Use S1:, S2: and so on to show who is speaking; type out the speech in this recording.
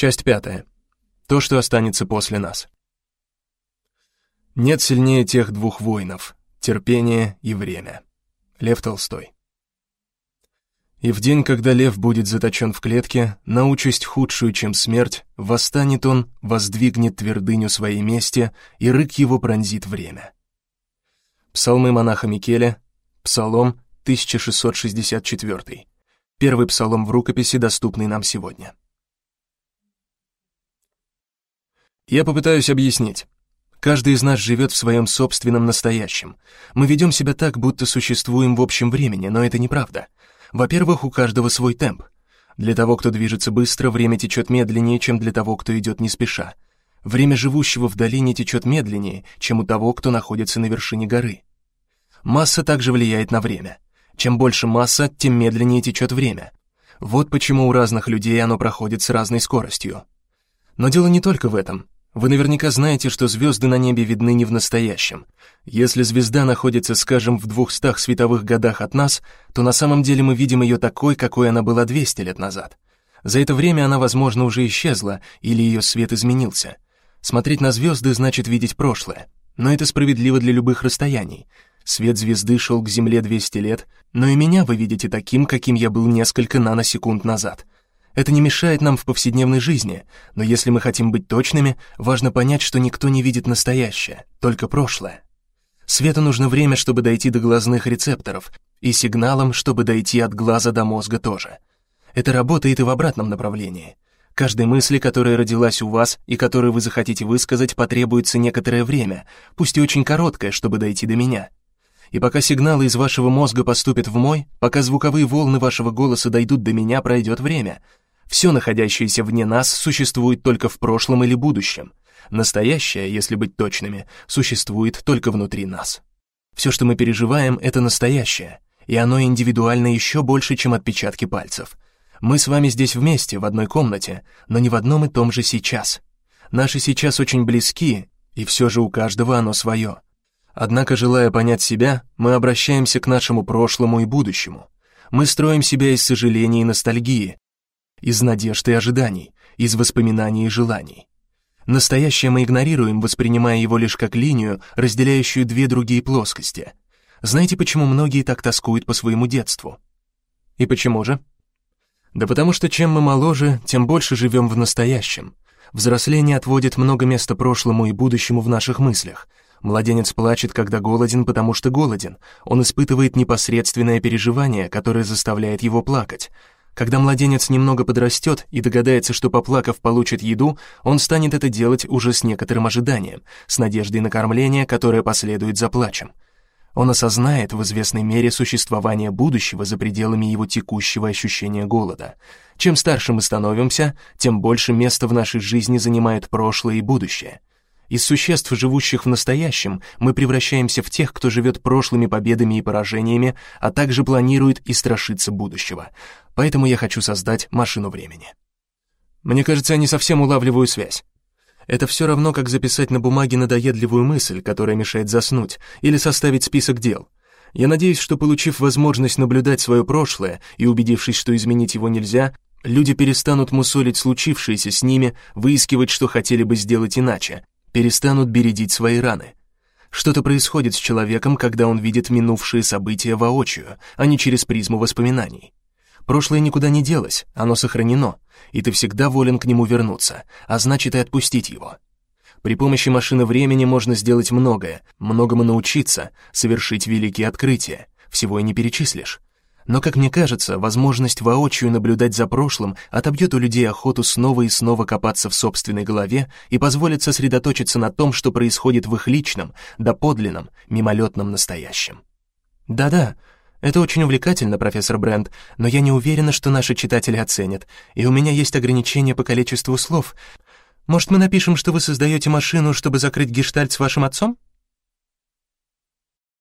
S1: Часть пятая. То, что останется после нас. Нет сильнее тех двух воинов — терпение и время. Лев Толстой. И в день, когда лев будет заточен в клетке, на участь худшую, чем смерть, восстанет он, воздвигнет твердыню своей мести, и рык его пронзит время. Псалмы монаха Микеля, Псалом 1664. Первый псалом в рукописи, доступный нам сегодня. Я попытаюсь объяснить. Каждый из нас живет в своем собственном настоящем. Мы ведем себя так, будто существуем в общем времени, но это неправда. Во-первых, у каждого свой темп. Для того, кто движется быстро, время течет медленнее, чем для того, кто идет не спеша. Время живущего в долине течет медленнее, чем у того, кто находится на вершине горы. Масса также влияет на время. Чем больше масса, тем медленнее течет время. Вот почему у разных людей оно проходит с разной скоростью. Но дело не только в этом. Вы наверняка знаете, что звезды на небе видны не в настоящем. Если звезда находится, скажем, в двухстах световых годах от нас, то на самом деле мы видим ее такой, какой она была 200 лет назад. За это время она, возможно, уже исчезла, или ее свет изменился. Смотреть на звезды значит видеть прошлое. Но это справедливо для любых расстояний. Свет звезды шел к Земле 200 лет, но и меня вы видите таким, каким я был несколько наносекунд назад — это не мешает нам в повседневной жизни, но если мы хотим быть точными, важно понять, что никто не видит настоящее, только прошлое. Свету нужно время, чтобы дойти до глазных рецепторов, и сигналам, чтобы дойти от глаза до мозга тоже. Это работает и в обратном направлении. Каждой мысли, которая родилась у вас и которую вы захотите высказать, потребуется некоторое время, пусть и очень короткое, чтобы дойти до меня. И пока сигналы из вашего мозга поступят в мой, пока звуковые волны вашего голоса дойдут до меня, пройдет время — все находящееся вне нас существует только в прошлом или будущем. Настоящее, если быть точными, существует только внутри нас. Все, что мы переживаем, это настоящее, и оно индивидуально еще больше, чем отпечатки пальцев. Мы с вами здесь вместе, в одной комнате, но не в одном и том же сейчас. Наши сейчас очень близки, и все же у каждого оно свое. Однако, желая понять себя, мы обращаемся к нашему прошлому и будущему. Мы строим себя из сожаления и ностальгии, из надежд и ожиданий, из воспоминаний и желаний. Настоящее мы игнорируем, воспринимая его лишь как линию, разделяющую две другие плоскости. Знаете, почему многие так тоскуют по своему детству? И почему же? Да потому что чем мы моложе, тем больше живем в настоящем. Взросление отводит много места прошлому и будущему в наших мыслях. Младенец плачет, когда голоден, потому что голоден. Он испытывает непосредственное переживание, которое заставляет его плакать. Когда младенец немного подрастет и догадается, что поплакав получит еду, он станет это делать уже с некоторым ожиданием, с надеждой на кормление, которое последует за плачем. Он осознает в известной мере существование будущего за пределами его текущего ощущения голода. Чем старше мы становимся, тем больше места в нашей жизни занимают прошлое и будущее. Из существ, живущих в настоящем, мы превращаемся в тех, кто живет прошлыми победами и поражениями, а также планирует и страшится будущего. Поэтому я хочу создать машину времени. Мне кажется, я не совсем улавливаю связь. Это все равно, как записать на бумаге надоедливую мысль, которая мешает заснуть, или составить список дел. Я надеюсь, что, получив возможность наблюдать свое прошлое и убедившись, что изменить его нельзя, люди перестанут мусолить случившееся с ними, выискивать, что хотели бы сделать иначе, перестанут бередить свои раны. Что-то происходит с человеком, когда он видит минувшие события воочию, а не через призму воспоминаний. Прошлое никуда не делось, оно сохранено, и ты всегда волен к нему вернуться, а значит и отпустить его. При помощи машины времени можно сделать многое, многому научиться, совершить великие открытия, всего и не перечислишь. Но, как мне кажется, возможность воочию наблюдать за прошлым отобьет у людей охоту снова и снова копаться в собственной голове и позволит сосредоточиться на том, что происходит в их личном, доподлинном, мимолетном настоящем. Да-да, это очень увлекательно, профессор Брент, но я не уверена, что наши читатели оценят, и у меня есть ограничения по количеству слов. Может, мы напишем, что вы создаете машину, чтобы закрыть гештальт с вашим отцом?